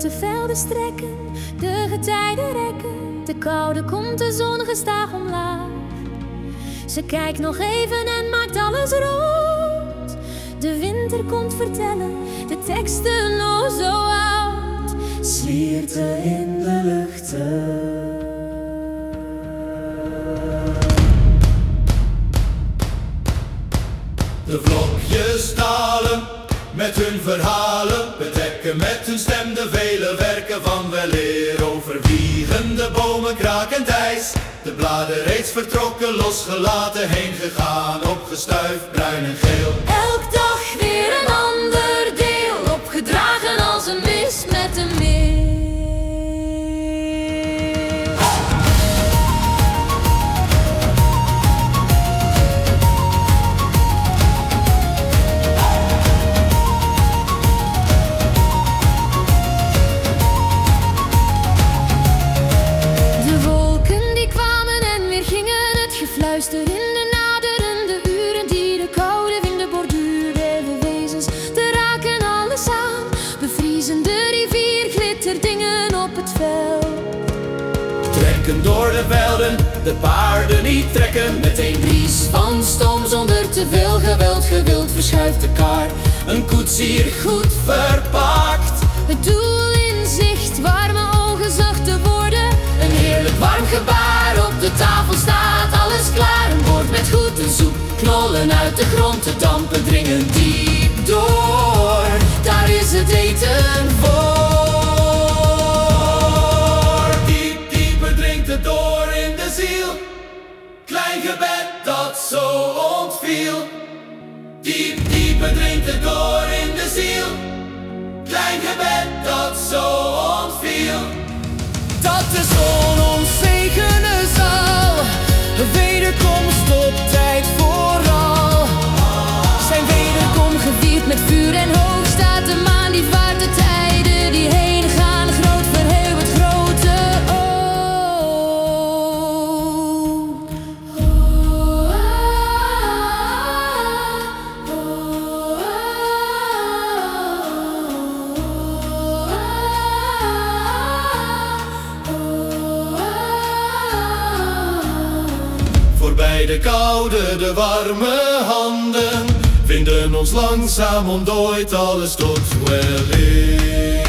grote velden strekken, de getijden rekken. De koude komt de zon gestaag omlaag. Ze kijkt nog even en maakt alles rood. De winter komt vertellen, de teksten nog zo oud. Slierten in de luchten. De vlokjes dalen met hun verhalen, bedekken met hun stem de de bladen reeds vertrokken, losgelaten, heen gegaan, opgestuifd, bruin en geel. Elk dag het gefluister in de naderende uren die de koude winden borduurden. We wezens te raken alles aan, bevriezen de rivier, glitterdingen op het veld. Trekken door de velden, de paarden niet trekken, meteen Bries van stoom zonder te veel geweld, gewild verschuift de kar. een koetsier goed verpakt. Klaar. Een bord met goed en soep, knollen uit de grond, de dampen dringen diep door. Daar is het eten voor. Diep, dieper dringt het door in de ziel. Klein gebed dat zo ontviel. Diep, dieper dringt het door in de ziel. Klein gebed dat zo ontviel. Dat zon ons take De koude, de warme handen. Vinden ons langzaam ontdooid alles tot Tot